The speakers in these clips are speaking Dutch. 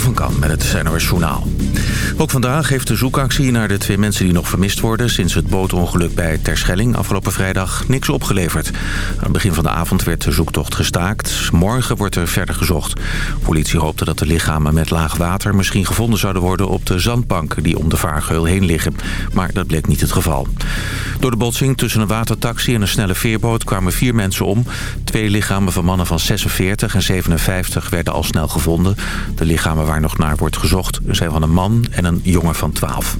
Van met het NOS Journaal. Ook vandaag heeft de zoekactie naar de twee mensen die nog vermist worden... sinds het bootongeluk bij Terschelling afgelopen vrijdag niks opgeleverd. Aan het begin van de avond werd de zoektocht gestaakt. Morgen wordt er verder gezocht. Politie hoopte dat de lichamen met laag water misschien gevonden zouden worden... op de zandbanken die om de vaargeul heen liggen. Maar dat bleek niet het geval. Door de botsing tussen een watertaxi en een snelle veerboot kwamen vier mensen om. Twee lichamen van mannen van 46 en 57 werden al snel gevonden. De lichamen waar nog naar wordt gezocht zijn van een man en een jongen van 12.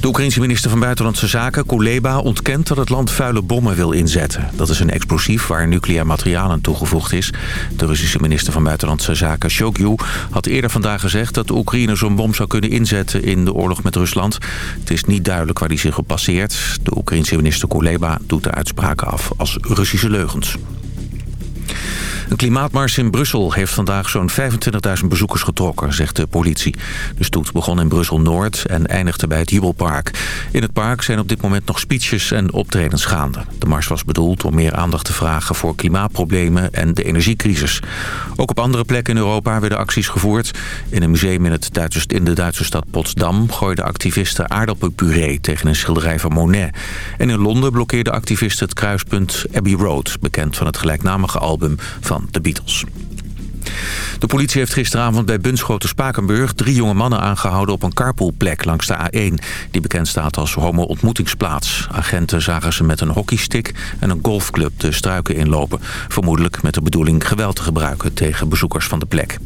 De Oekraïense minister van Buitenlandse Zaken, Kuleba, ontkent dat het land vuile bommen wil inzetten. Dat is een explosief waar nucleair materiaal aan toegevoegd is. De Russische minister van Buitenlandse Zaken, Shogyu, had eerder vandaag gezegd dat de Oekraïne zo'n bom zou kunnen inzetten in de oorlog met Rusland. Het is niet duidelijk waar die zich op passeert. De Oekraïense minister Kuleba doet de uitspraken af als Russische leugens. Een klimaatmars in Brussel heeft vandaag zo'n 25.000 bezoekers getrokken, zegt de politie. De stoet begon in Brussel-Noord en eindigde bij het Jubelpark. In het park zijn op dit moment nog speeches en optredens gaande. De mars was bedoeld om meer aandacht te vragen voor klimaatproblemen en de energiecrisis. Ook op andere plekken in Europa werden acties gevoerd. In een museum in, het in de Duitse stad Potsdam gooiden activisten aardappelpuree tegen een schilderij van Monet. En in Londen blokkeerden activisten het kruispunt Abbey Road, bekend van het gelijknamige album van de Beatles. De politie heeft gisteravond bij Bunschoten Spakenburg... drie jonge mannen aangehouden op een carpoolplek langs de A1... die bekend staat als homo-ontmoetingsplaats. Agenten zagen ze met een hockeystick en een golfclub de struiken inlopen. Vermoedelijk met de bedoeling geweld te gebruiken tegen bezoekers van de plek.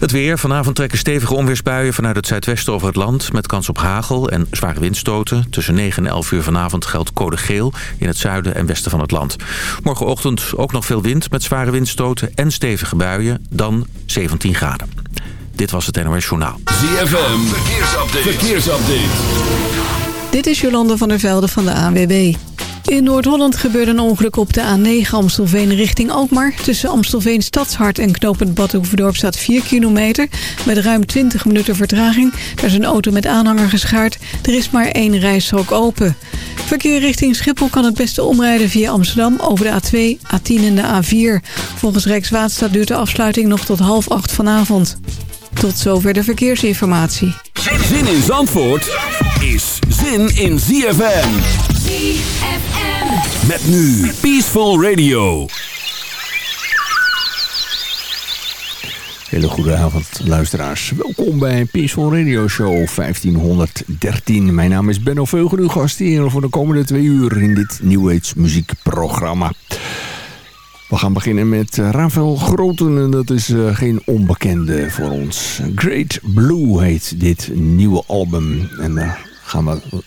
Het weer. Vanavond trekken stevige onweersbuien vanuit het zuidwesten over het land... met kans op hagel en zware windstoten. Tussen 9 en 11 uur vanavond geldt code geel in het zuiden en westen van het land. Morgenochtend ook nog veel wind met zware windstoten en stevige buien. Dan 17 graden. Dit was het NOS Journaal. ZFM. Verkeersupdate. Verkeersupdate. Dit is Jolande van der Velde van de ANWB. In Noord-Holland gebeurde een ongeluk op de A9 Amstelveen richting Alkmaar. Tussen Amstelveen Stadshart en knooppunt Badhoevedorp staat 4 kilometer... met ruim 20 minuten vertraging. Er is een auto met aanhanger geschaard. Er is maar één rijstrook open. Verkeer richting Schiphol kan het beste omrijden via Amsterdam... over de A2, A10 en de A4. Volgens Rijkswaterstaat duurt de afsluiting nog tot half acht vanavond. Tot zover de verkeersinformatie. Zin in Zandvoort is zin in ZFM. ZFM. Met nu Peaceful Radio. Hele goede avond luisteraars. Welkom bij Peaceful Radio Show 1513. Mijn naam is Benno Veugel, uw gast hier voor de komende twee uur in dit New Age muziekprogramma. We gaan beginnen met Rafael Groten en dat is uh, geen onbekende voor ons. Great Blue heet dit nieuwe album en daar gaan we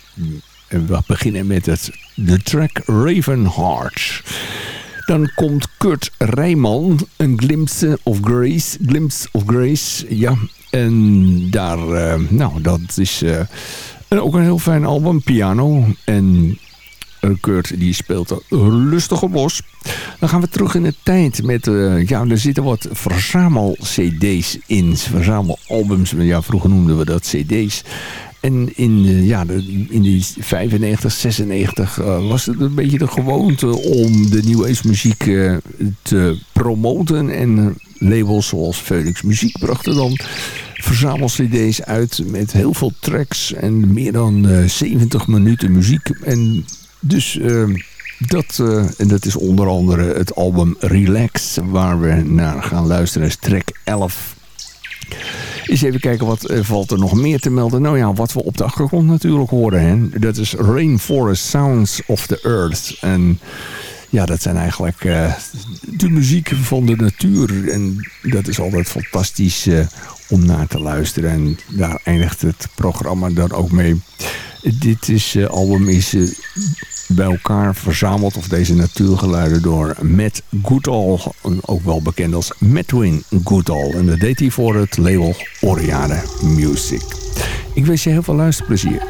we beginnen met het, de track Ravenheart. Dan komt Kurt Rijman, een Glimpse of Grace. Glimpse of Grace, ja. En daar, uh, nou, dat is uh, ook een heel fijn album, piano. En Kurt die speelt er lustig op los. Dan gaan we terug in de tijd met, ja, er zitten wat verzamel-cd's in. Verzamel-albums, ja, vroeger noemden we dat cd's. En in, uh, ja, in die 95, 96 uh, was het een beetje de gewoonte om de New Age muziek uh, te promoten. En labels zoals Phoenix Muziek brachten dan verzamel-cd's uit met heel veel tracks en meer dan 70 minuten muziek. En dus dat, en dat is onder andere het album Relax, waar we naar gaan luisteren, is track 11. Eens even kijken wat uh, valt er nog meer te melden. Nou ja, wat we op de achtergrond natuurlijk horen. Hè? Dat is Rainforest Sounds of the Earth. En ja, dat zijn eigenlijk uh, de muziek van de natuur. En dat is altijd fantastisch uh, om naar te luisteren. En daar eindigt het programma dan ook mee. Dit is, album is bij elkaar verzameld, of deze natuurgeluiden, door Matt Goodall. Ook wel bekend als Madwin Goodall. En dat deed hij voor het label Oriade Music. Ik wens je heel veel luisterplezier.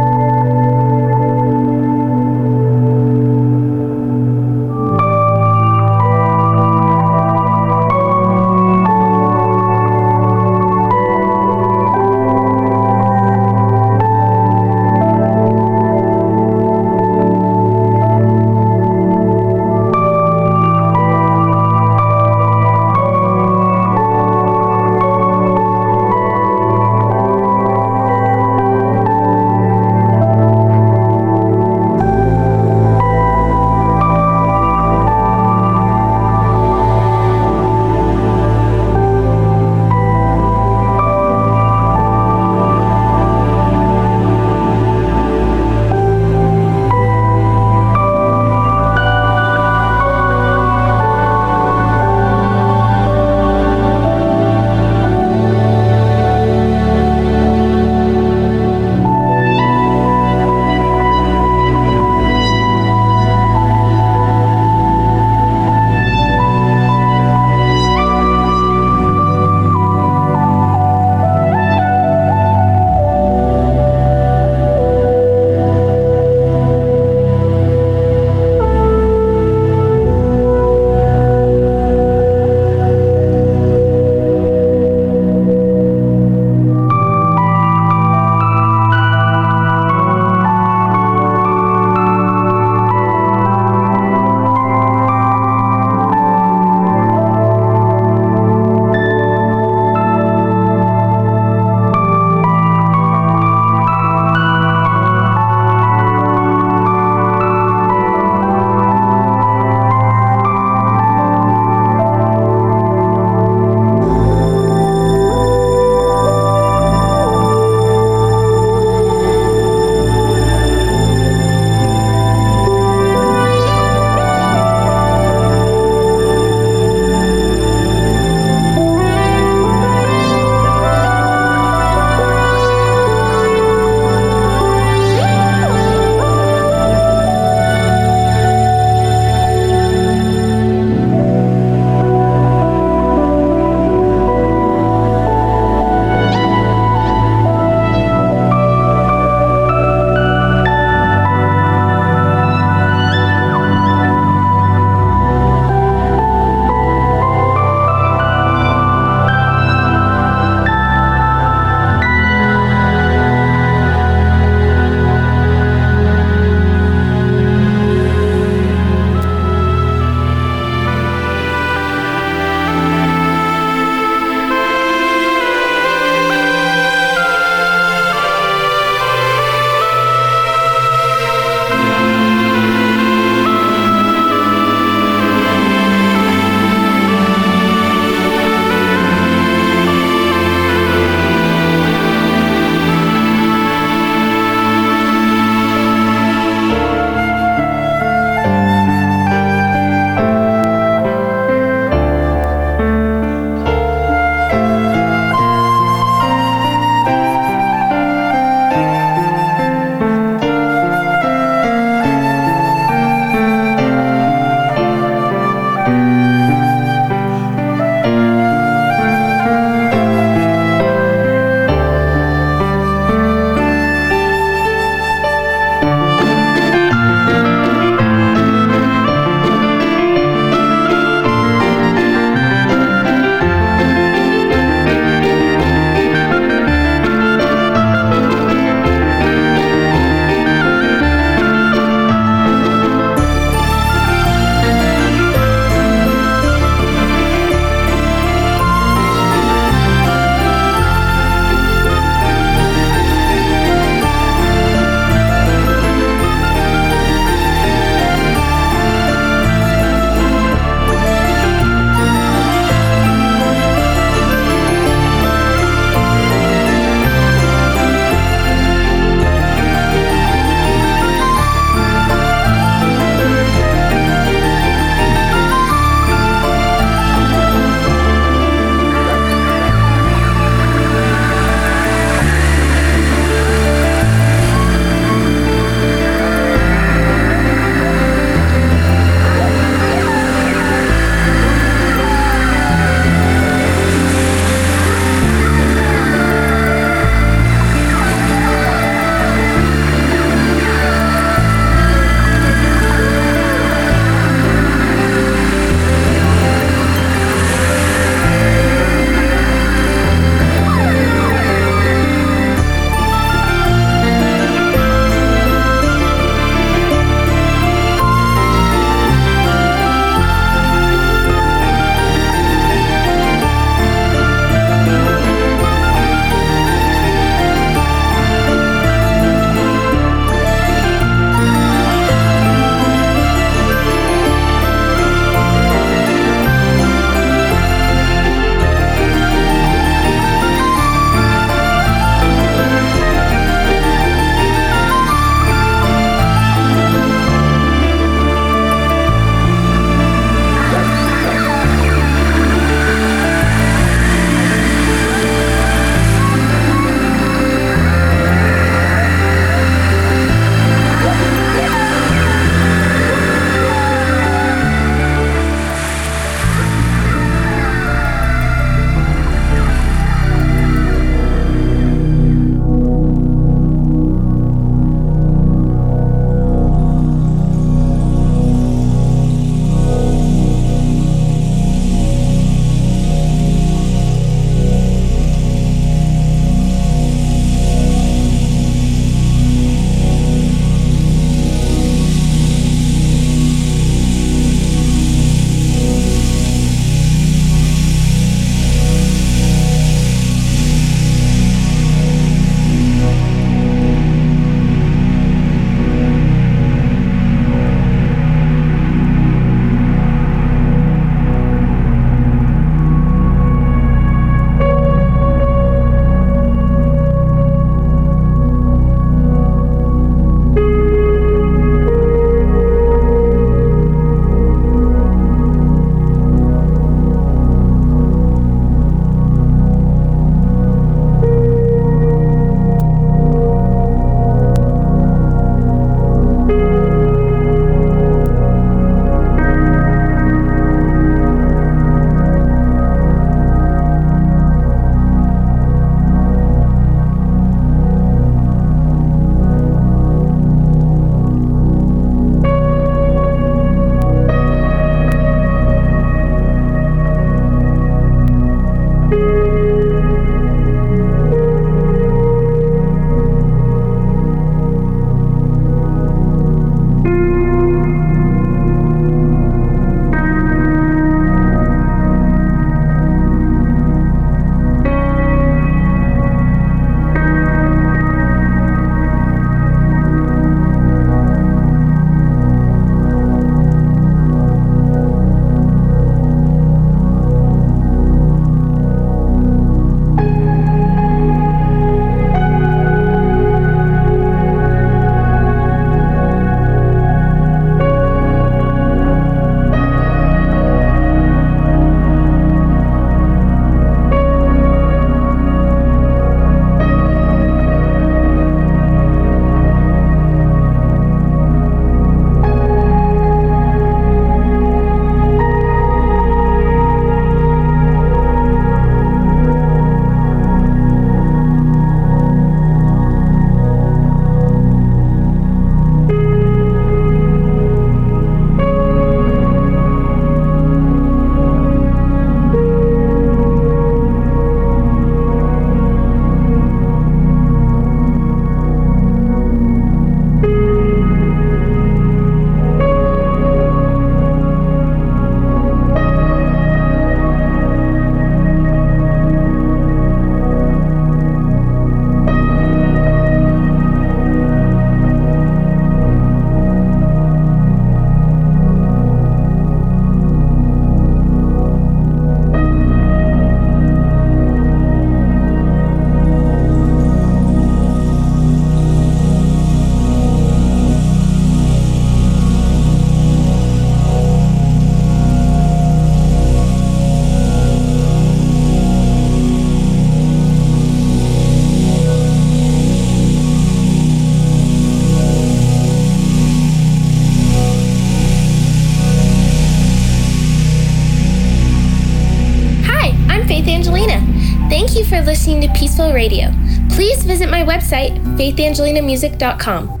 Radio. Please visit my website, faithangelinamusic.com.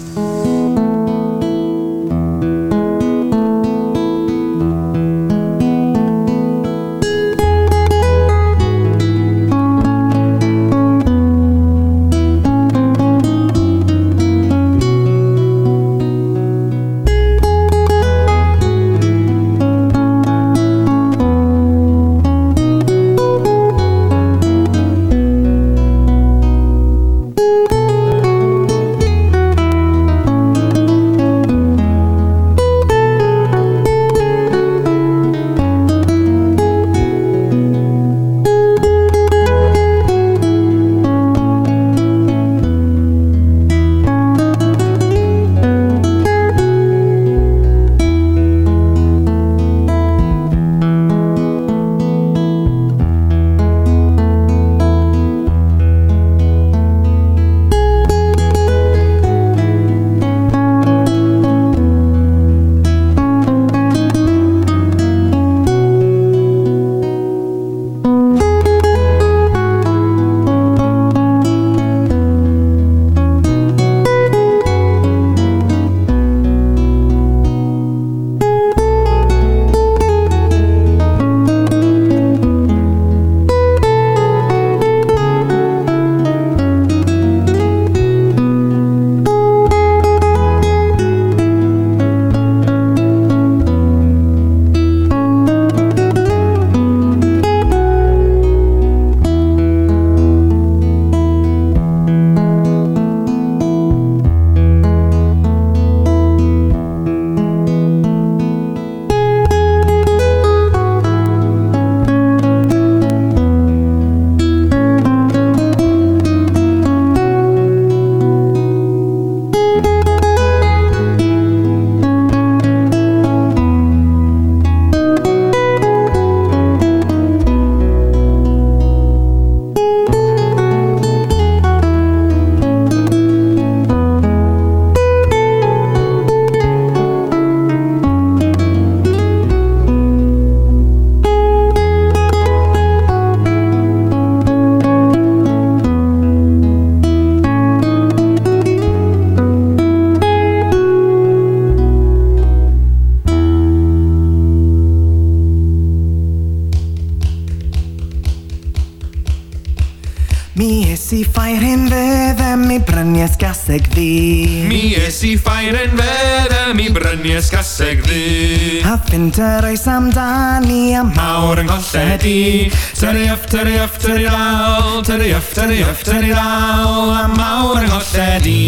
ysgaseg ddi A fynd yr oes amdani am mawr yng nghollau di Tyri yff, tyri yff, tyri lawr Tyri yff, tyri yff, tyri lawr Am mawr yng nghollau di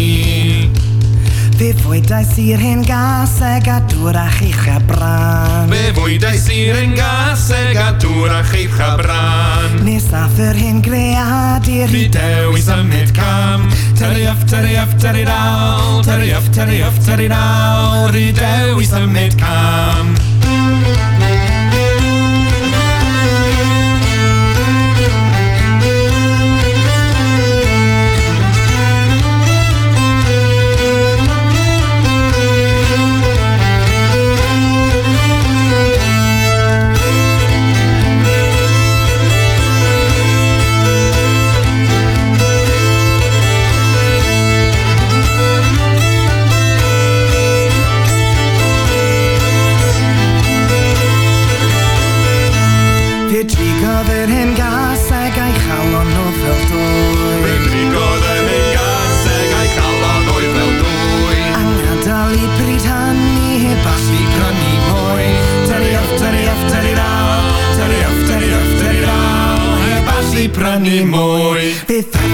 Fe fwydau sir hen gaseg a dŵr a cheichia bran. Fe fwydau sir hen gaseg a dŵr a cheichia bran. Saff yr hyn gread i'r hidew i symud cam. Tyri off, tyri off, tyri dal. Tyri off, tyri off, tyri dal. Hidew i symud cam. Heb allu